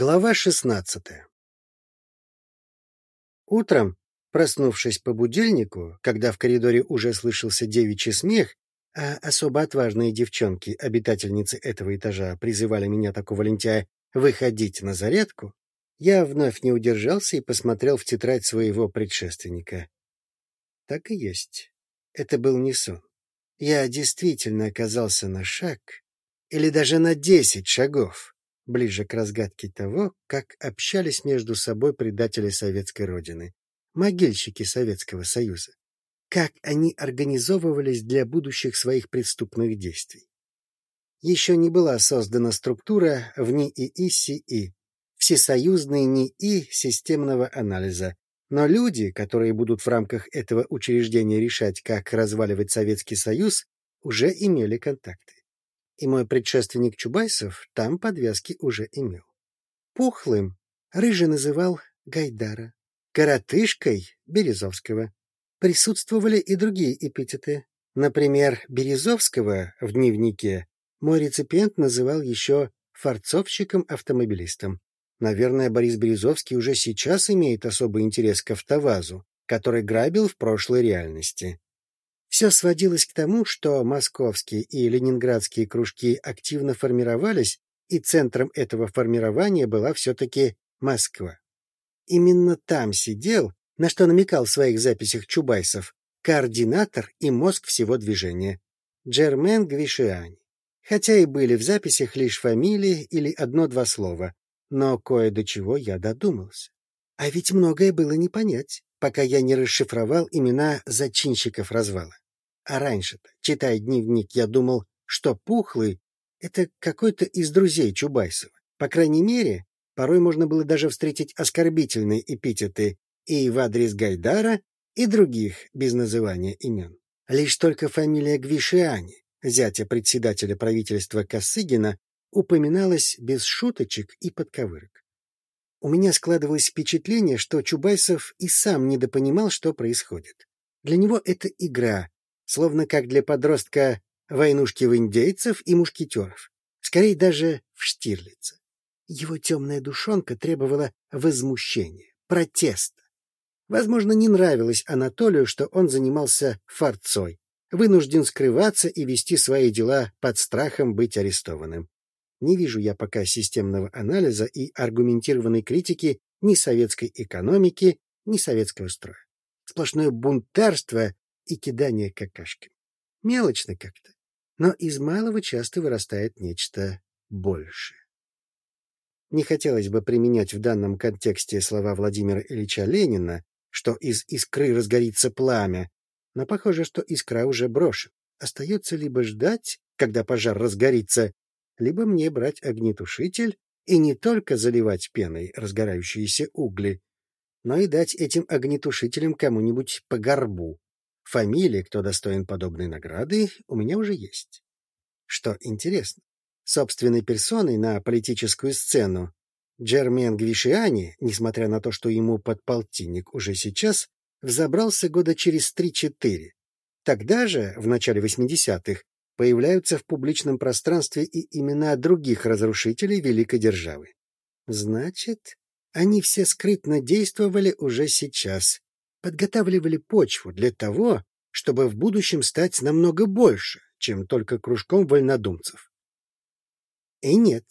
Глава шестнадцатая Утром, проснувшись по будильнику, когда в коридоре уже слышался девичий смех, а особо отважные девчонки, обитательницы этого этажа, призывали меня, такого лентяя, выходить на зарядку, я вновь не удержался и посмотрел в тетрадь своего предшественника. Так и есть. Это был не сон. Я действительно оказался на шаг или даже на десять шагов ближе к разгадке того, как общались между собой предатели советской родины, могильщики Советского Союза, как они организовывались для будущих своих преступных действий. Еще не была создана структура в НИИ-СИИ, всесоюзный НИИ системного анализа, но люди, которые будут в рамках этого учреждения решать, как разваливать Советский Союз, уже имели контакты и мой предшественник Чубайсов там подвязки уже имел. Пухлым Рыжий называл Гайдара, коротышкой — Березовского. Присутствовали и другие эпитеты. Например, Березовского в дневнике мой реципиент называл еще форцовщиком-автомобилистом. Наверное, Борис Березовский уже сейчас имеет особый интерес к автовазу, который грабил в прошлой реальности. Все сводилось к тому, что московские и ленинградские кружки активно формировались, и центром этого формирования была все-таки Москва. Именно там сидел, на что намекал в своих записях Чубайсов, координатор и мозг всего движения — Джермен Гвишиани. Хотя и были в записях лишь фамилии или одно-два слова, но кое до чего я додумался. А ведь многое было не понять пока я не расшифровал имена зачинщиков развала. А раньше-то, читая дневник, я думал, что Пухлый — это какой-то из друзей Чубайсова. По крайней мере, порой можно было даже встретить оскорбительные эпитеты и в адрес Гайдара, и других без называния имен. Лишь только фамилия Гвишиани, зятя председателя правительства Косыгина, упоминалась без шуточек и подковырок. У меня складывалось впечатление, что Чубайсов и сам недопонимал, что происходит. Для него это игра, словно как для подростка войнушки в индейцев и мушкетеров. Скорее даже в Штирлица. Его темная душонка требовала возмущения, протеста. Возможно, не нравилось Анатолию, что он занимался форцой, вынужден скрываться и вести свои дела под страхом быть арестованным. Не вижу я пока системного анализа и аргументированной критики ни советской экономики, ни советского строя. Сплошное бунтарство и кидание какашками. Мелочно как-то, но из малого часто вырастает нечто большее. Не хотелось бы применять в данном контексте слова Владимира Ильича Ленина, что из искры разгорится пламя, но похоже, что искра уже брошена. Остается либо ждать, когда пожар разгорится, либо мне брать огнетушитель и не только заливать пеной разгорающиеся угли, но и дать этим огнетушителям кому-нибудь по горбу. Фамилия, кто достоин подобной награды, у меня уже есть. Что интересно, собственной персоной на политическую сцену Джермен Гвишиани, несмотря на то, что ему подполтинник уже сейчас, взобрался года через три-четыре. Тогда же, в начале 80-х, появляются в публичном пространстве и имена других разрушителей великой державы. Значит, они все скрытно действовали уже сейчас, подготавливали почву для того, чтобы в будущем стать намного больше, чем только кружком вольнодумцев. И нет,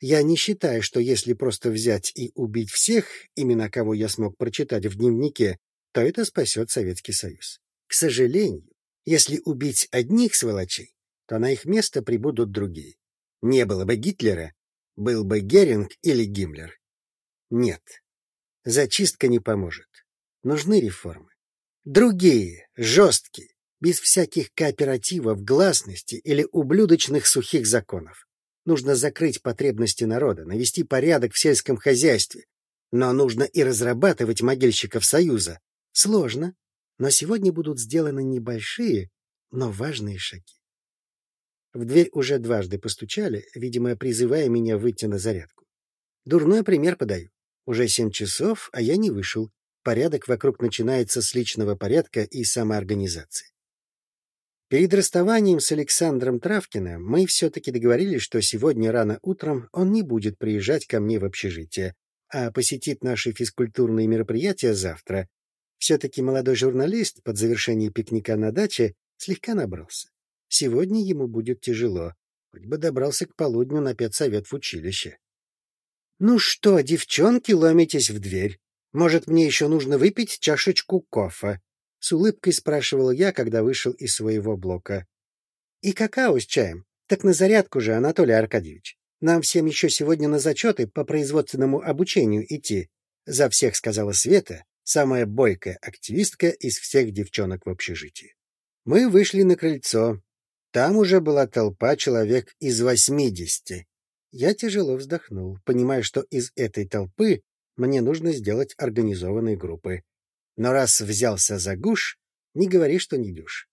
я не считаю, что если просто взять и убить всех, имена кого я смог прочитать в дневнике, то это спасет Советский Союз. К сожалению, если убить одних сволочей, то на их место прибудут другие. Не было бы Гитлера, был бы Геринг или Гиммлер. Нет, зачистка не поможет. Нужны реформы. Другие, жесткие, без всяких кооперативов, гласности или ублюдочных сухих законов. Нужно закрыть потребности народа, навести порядок в сельском хозяйстве. Но нужно и разрабатывать могильщиков Союза. Сложно, но сегодня будут сделаны небольшие, но важные шаги. В дверь уже дважды постучали, видимо, призывая меня выйти на зарядку. Дурной пример подаю. Уже семь часов, а я не вышел. Порядок вокруг начинается с личного порядка и самоорганизации. Перед расставанием с Александром Травкиным мы все-таки договорились, что сегодня рано утром он не будет приезжать ко мне в общежитие, а посетит наши физкультурные мероприятия завтра. Все-таки молодой журналист под завершение пикника на даче слегка набрался. Сегодня ему будет тяжело, хоть бы добрался к полудню на педсовет в училище. — Ну что, девчонки, ломитесь в дверь? Может, мне еще нужно выпить чашечку кофе? — с улыбкой спрашивал я, когда вышел из своего блока. — И какао с чаем. Так на зарядку же, Анатолий Аркадьевич. Нам всем еще сегодня на зачеты по производственному обучению идти. За всех сказала Света, самая бойкая активистка из всех девчонок в общежитии. Мы вышли на крыльцо. Там уже была толпа человек из восьмидесяти. Я тяжело вздохнул, понимая, что из этой толпы мне нужно сделать организованные группы. Но раз взялся за гуш, не говори, что не дюшь.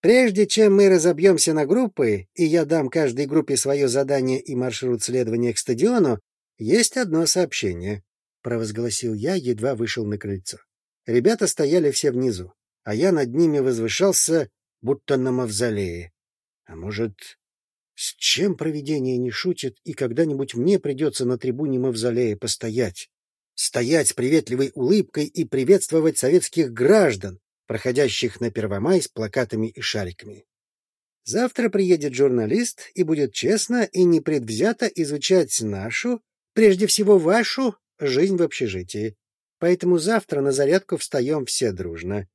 Прежде чем мы разобьемся на группы, и я дам каждой группе свое задание и маршрут следования к стадиону, есть одно сообщение, — провозгласил я, едва вышел на крыльцо. Ребята стояли все внизу, а я над ними возвышался, будто на мавзолее. А может, с чем провидение не шутит, и когда-нибудь мне придется на трибуне мавзолея постоять? стоять с приветливой улыбкой и приветствовать советских граждан, проходящих на Первомай с плакатами и шариками. Завтра приедет журналист и будет честно и непредвзято изучать нашу, прежде всего вашу, жизнь в общежитии. Поэтому завтра на зарядку встаем все дружно.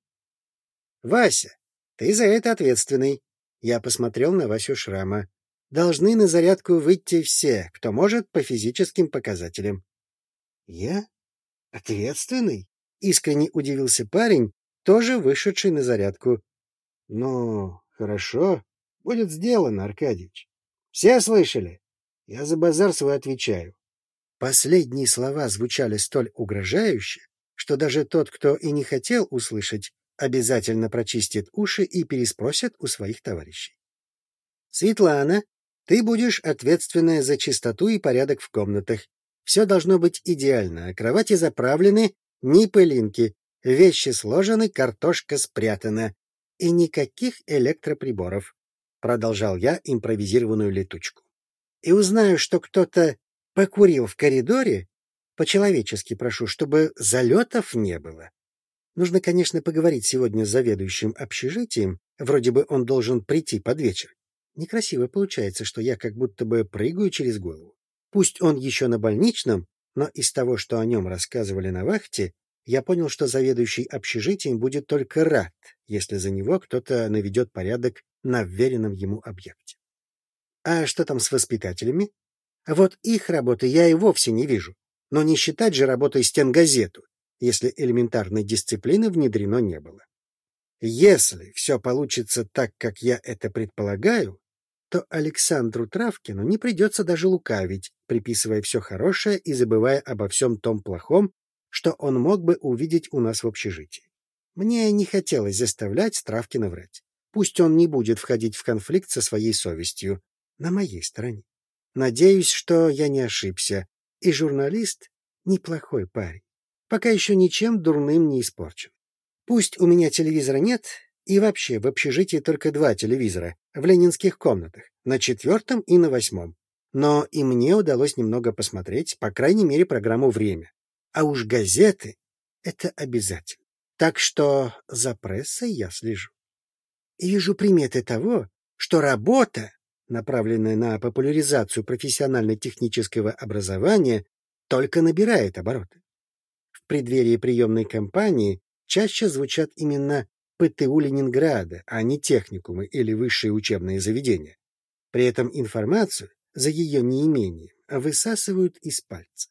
— Вася, ты за это ответственный. Я посмотрел на Васю Шрама. Должны на зарядку выйти все, кто может по физическим показателям. «Я? Ответственный?» — искренне удивился парень, тоже вышедший на зарядку. «Ну, хорошо, будет сделано, Аркадьевич. Все слышали? Я за базар свой отвечаю». Последние слова звучали столь угрожающе, что даже тот, кто и не хотел услышать, обязательно прочистит уши и переспросит у своих товарищей. «Светлана, ты будешь ответственная за чистоту и порядок в комнатах. Все должно быть идеально. Кровати заправлены, ни пылинки. Вещи сложены, картошка спрятана. И никаких электроприборов. Продолжал я импровизированную летучку. И узнаю, что кто-то покурил в коридоре, по-человечески прошу, чтобы залетов не было. Нужно, конечно, поговорить сегодня с заведующим общежитием. Вроде бы он должен прийти под вечер. Некрасиво получается, что я как будто бы прыгаю через голову. Пусть он еще на больничном, но из того, что о нем рассказывали на вахте, я понял, что заведующий общежитием будет только рад, если за него кто-то наведет порядок на вверенном ему объекте. А что там с воспитателями? Вот их работы я и вовсе не вижу. Но не считать же работой стенгазету, если элементарной дисциплины внедрено не было. Если все получится так, как я это предполагаю, то Александру Травкину не придется даже лукавить, приписывая все хорошее и забывая обо всем том плохом, что он мог бы увидеть у нас в общежитии. Мне не хотелось заставлять Травкина врать. Пусть он не будет входить в конфликт со своей совестью на моей стороне. Надеюсь, что я не ошибся, и журналист — неплохой парень. Пока еще ничем дурным не испорчен. Пусть у меня телевизора нет, и вообще, в общежитии только два телевизора, в ленинских комнатах, на четвертом и на восьмом. Но и мне удалось немного посмотреть, по крайней мере, программу «Время». А уж газеты — это обязательно. Так что за прессой я слежу. И вижу приметы того, что работа, направленная на популяризацию профессионально-технического образования, только набирает обороты. В преддверии приемной кампании чаще звучат именно ПТУ Ленинграда, а не техникумы или высшие учебные заведения. При этом информацию за ее неимением высасывают из пальца.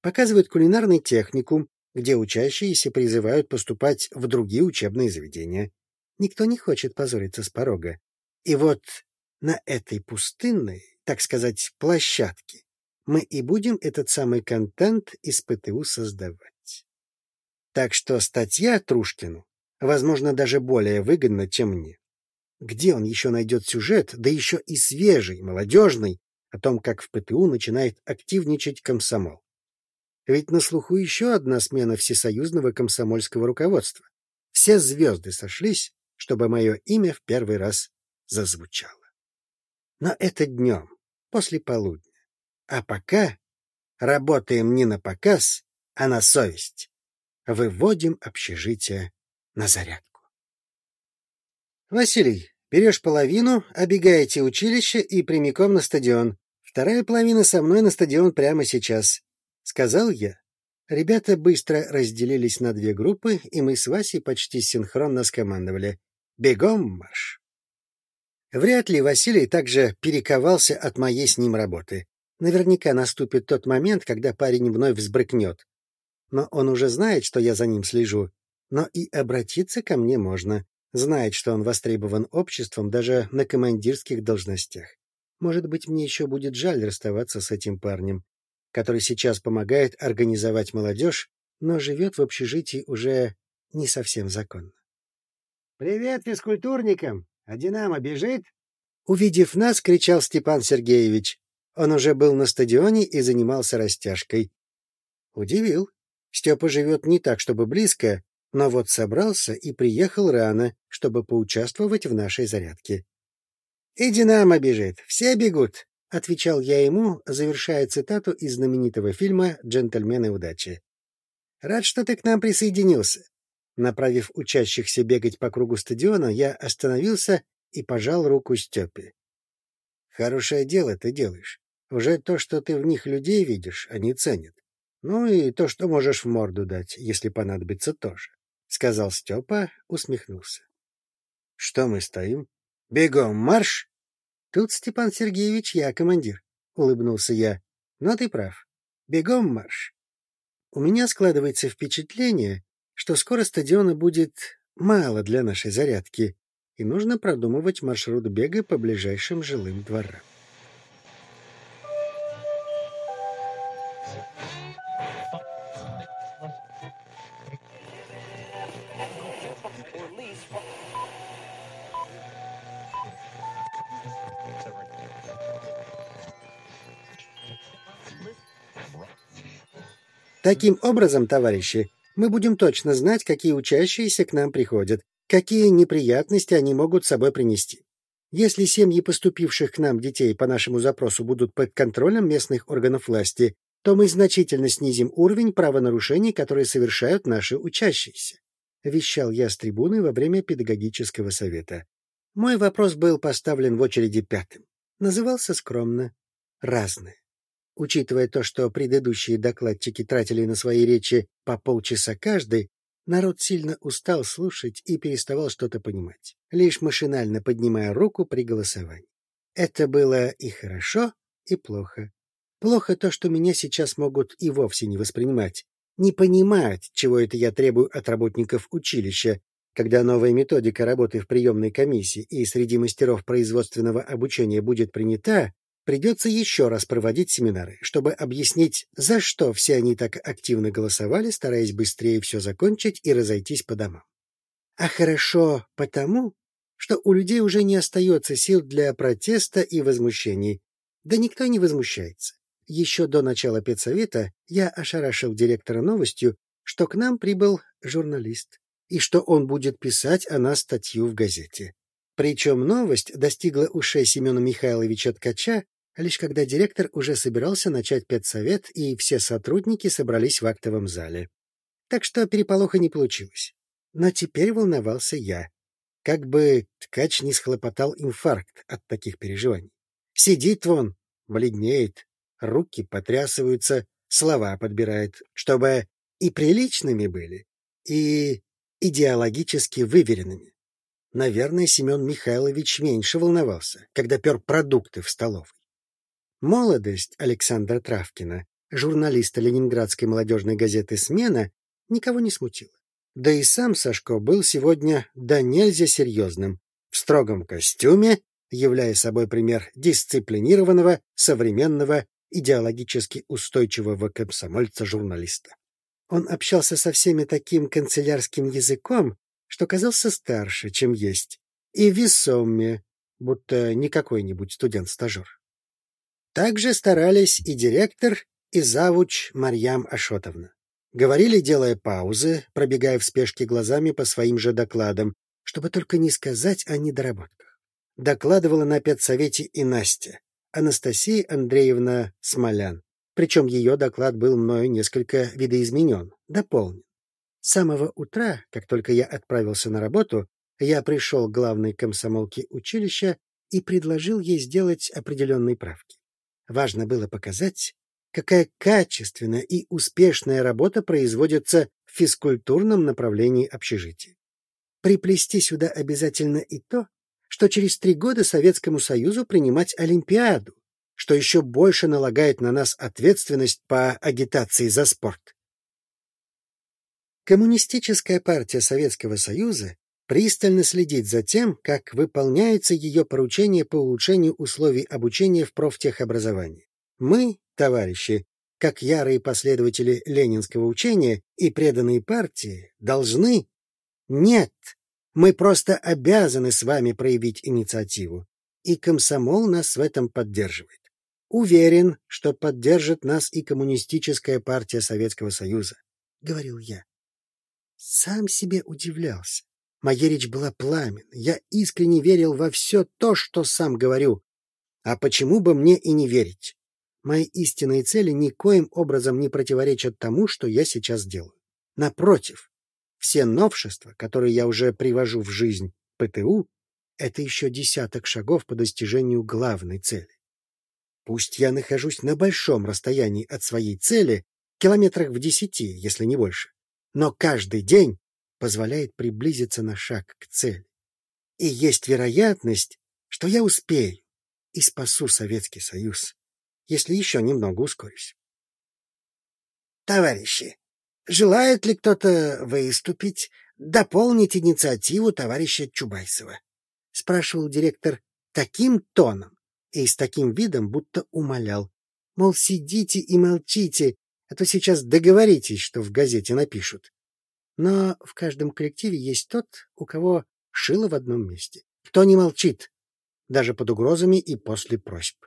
Показывают кулинарный техникум, где учащиеся призывают поступать в другие учебные заведения. Никто не хочет позориться с порога. И вот на этой пустынной, так сказать, площадке мы и будем этот самый контент из ПТУ создавать. Так что статья Трушкину возможно, даже более выгодно, чем мне. Где он еще найдет сюжет, да еще и свежий, молодежный, о том, как в ПТУ начинает активничать комсомол? Ведь на слуху еще одна смена всесоюзного комсомольского руководства. Все звезды сошлись, чтобы мое имя в первый раз зазвучало. Но это днем, после полудня. А пока работаем не на показ, а на совесть. Выводим общежитие на зарядку. Василий, берешь половину, обегаете училище и прямиком на стадион. Вторая половина со мной на стадион прямо сейчас, — сказал я. Ребята быстро разделились на две группы, и мы с Васей почти синхронно скомандовали «Бегом марш!». Вряд ли Василий также перековался от моей с ним работы. Наверняка наступит тот момент, когда парень вновь взбрыкнет. Но он уже знает, что я за ним слежу. Но и обратиться ко мне можно. Знает, что он востребован обществом даже на командирских должностях. Может быть, мне еще будет жаль расставаться с этим парнем, который сейчас помогает организовать молодежь, но живет в общежитии уже не совсем законно. «Привет физкультурникам! А «Динамо» бежит?» Увидев нас, кричал Степан Сергеевич. Он уже был на стадионе и занимался растяжкой. Удивил. Степа живет не так, чтобы близко, но вот собрался и приехал рано, чтобы поучаствовать в нашей зарядке. — И «Динамо» бежит, все бегут, — отвечал я ему, завершая цитату из знаменитого фильма «Джентльмены удачи». — Рад, что ты к нам присоединился. Направив учащихся бегать по кругу стадиона, я остановился и пожал руку Степе. — Хорошее дело ты делаешь. Уже то, что ты в них людей видишь, они ценят. Ну и то, что можешь в морду дать, если понадобится тоже, — сказал Степа, усмехнулся. — Что мы стоим? Бегом марш! — Тут, Степан Сергеевич, я командир, — улыбнулся я. — Но ты прав. Бегом марш! У меня складывается впечатление, что скоро стадиона будет мало для нашей зарядки, и нужно продумывать маршрут бега по ближайшим жилым дворам. Таким образом, товарищи, мы будем точно знать, какие учащиеся к нам приходят, какие неприятности они могут с собой принести. Если семьи поступивших к нам детей по нашему запросу будут под контролем местных органов власти, то мы значительно снизим уровень правонарушений, которые совершают наши учащиеся. Вещал я с трибуны во время педагогического совета. Мой вопрос был поставлен в очереди пятым. Назывался скромно «Разное». Учитывая то, что предыдущие докладчики тратили на свои речи по полчаса каждый, народ сильно устал слушать и переставал что-то понимать, лишь машинально поднимая руку при голосовании. Это было и хорошо, и плохо. Плохо то, что меня сейчас могут и вовсе не воспринимать, не понимать, чего это я требую от работников училища, когда новая методика работы в приемной комиссии и среди мастеров производственного обучения будет принята, Придется еще раз проводить семинары, чтобы объяснить, за что все они так активно голосовали, стараясь быстрее все закончить и разойтись по домам. А хорошо потому, что у людей уже не остается сил для протеста и возмущений. Да никто не возмущается. Еще до начала педсовета я ошарашил директора новостью, что к нам прибыл журналист и что он будет писать о нас статью в газете. Причем новость достигла ушей Семена Михайловича Ткача лишь когда директор уже собирался начать педсовет, и все сотрудники собрались в актовом зале. Так что переполоха не получилось. Но теперь волновался я. Как бы ткач не схлопотал инфаркт от таких переживаний. Сидит вон, бледнеет, руки потрясываются, слова подбирает, чтобы и приличными были, и идеологически выверенными. Наверное, Семен Михайлович меньше волновался, когда пер продукты в столовой. Молодость Александра Травкина, журналиста ленинградской молодежной газеты «Смена», никого не смутила. Да и сам Сашко был сегодня да нельзя серьезным, в строгом костюме, являя собой пример дисциплинированного, современного, идеологически устойчивого комсомольца-журналиста. Он общался со всеми таким канцелярским языком, что казался старше, чем есть, и весомее, будто не какой-нибудь студент-стажер. Также старались и директор, и завуч Марьям Ашотовна. Говорили, делая паузы, пробегая в спешке глазами по своим же докладам, чтобы только не сказать о недоработках. Докладывала на педсовете и Настя, Анастасия Андреевна Смолян. Причем ее доклад был мною несколько видоизменен, дополнен. С самого утра, как только я отправился на работу, я пришел к главной комсомолке училища и предложил ей сделать определенные правки. Важно было показать, какая качественная и успешная работа производится в физкультурном направлении общежития. Приплести сюда обязательно и то, что через три года Советскому Союзу принимать Олимпиаду, что еще больше налагает на нас ответственность по агитации за спорт. Коммунистическая партия Советского Союза пристально следит за тем, как выполняется ее поручение по улучшению условий обучения в профтехобразовании. Мы, товарищи, как ярые последователи ленинского учения и преданные партии, должны... Нет, мы просто обязаны с вами проявить инициативу, и комсомол нас в этом поддерживает. Уверен, что поддержит нас и коммунистическая партия Советского Союза, — говорил я. Сам себе удивлялся. Моя речь была пламен. Я искренне верил во все то, что сам говорю. А почему бы мне и не верить? Мои истинные цели никоим образом не противоречат тому, что я сейчас делаю. Напротив, все новшества, которые я уже привожу в жизнь ПТУ, это еще десяток шагов по достижению главной цели. Пусть я нахожусь на большом расстоянии от своей цели, километрах в десяти, если не больше, но каждый день позволяет приблизиться на шаг к цели. И есть вероятность, что я успею и спасу Советский Союз, если еще немного ускорюсь. Товарищи, желает ли кто-то выступить, дополнить инициативу товарища Чубайсова? Спрашивал директор таким тоном и с таким видом, будто умолял. Мол, сидите и молчите, а то сейчас договоритесь, что в газете напишут. Но в каждом коллективе есть тот, у кого шило в одном месте. Кто не молчит, даже под угрозами и после просьб.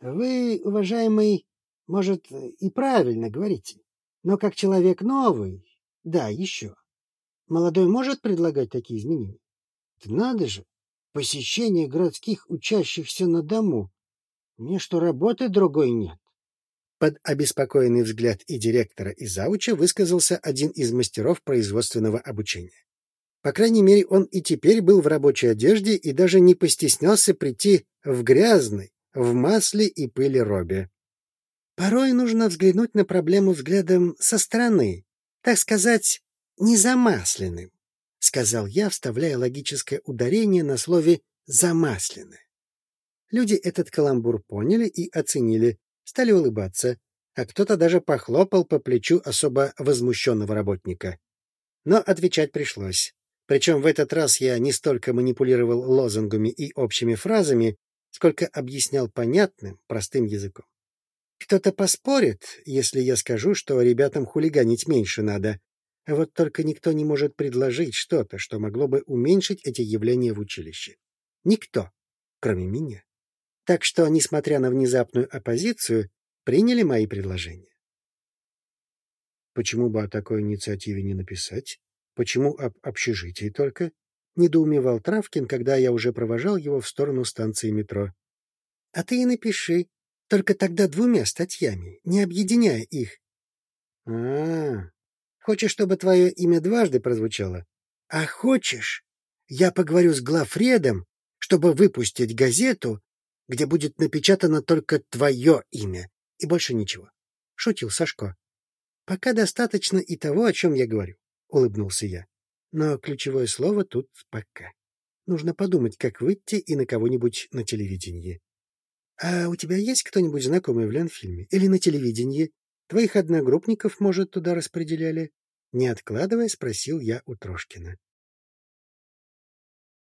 Вы, уважаемый, может, и правильно говорите, но как человек новый, да, еще. Молодой может предлагать такие изменения? надо же, посещение городских учащихся на дому. Мне что, работы другой нет? Под обеспокоенный взгляд и директора, и зауча высказался один из мастеров производственного обучения. По крайней мере, он и теперь был в рабочей одежде и даже не постеснялся прийти в грязной, в масле и пыли робе. Порой нужно взглянуть на проблему взглядом со стороны, так сказать, незамасленным, — сказал я, вставляя логическое ударение на слове «замасленное». Люди этот каламбур поняли и оценили, стали улыбаться, а кто-то даже похлопал по плечу особо возмущенного работника. Но отвечать пришлось. Причем в этот раз я не столько манипулировал лозунгами и общими фразами, сколько объяснял понятным, простым языком. Кто-то поспорит, если я скажу, что ребятам хулиганить меньше надо. А вот только никто не может предложить что-то, что могло бы уменьшить эти явления в училище. Никто, кроме меня. Так что, несмотря на внезапную оппозицию, приняли мои предложения. Почему бы о такой инициативе не написать? Почему об общежитии только? Недоумевал Травкин, когда я уже провожал его в сторону станции метро. А ты и напиши, только тогда двумя статьями, не объединяя их. А, -а, -а. хочешь, чтобы твое имя дважды прозвучало? А хочешь, я поговорю с главредом, чтобы выпустить газету, где будет напечатано только твое имя и больше ничего. Шутил Сашко. Пока достаточно и того, о чем я говорю, улыбнулся я. Но ключевое слово тут «пока». Нужно подумать, как выйти и на кого-нибудь на телевидении. А у тебя есть кто-нибудь знакомый в Ленфильме или на телевидении? Твоих одногруппников, может, туда распределяли? Не откладывая, спросил я у Трошкина.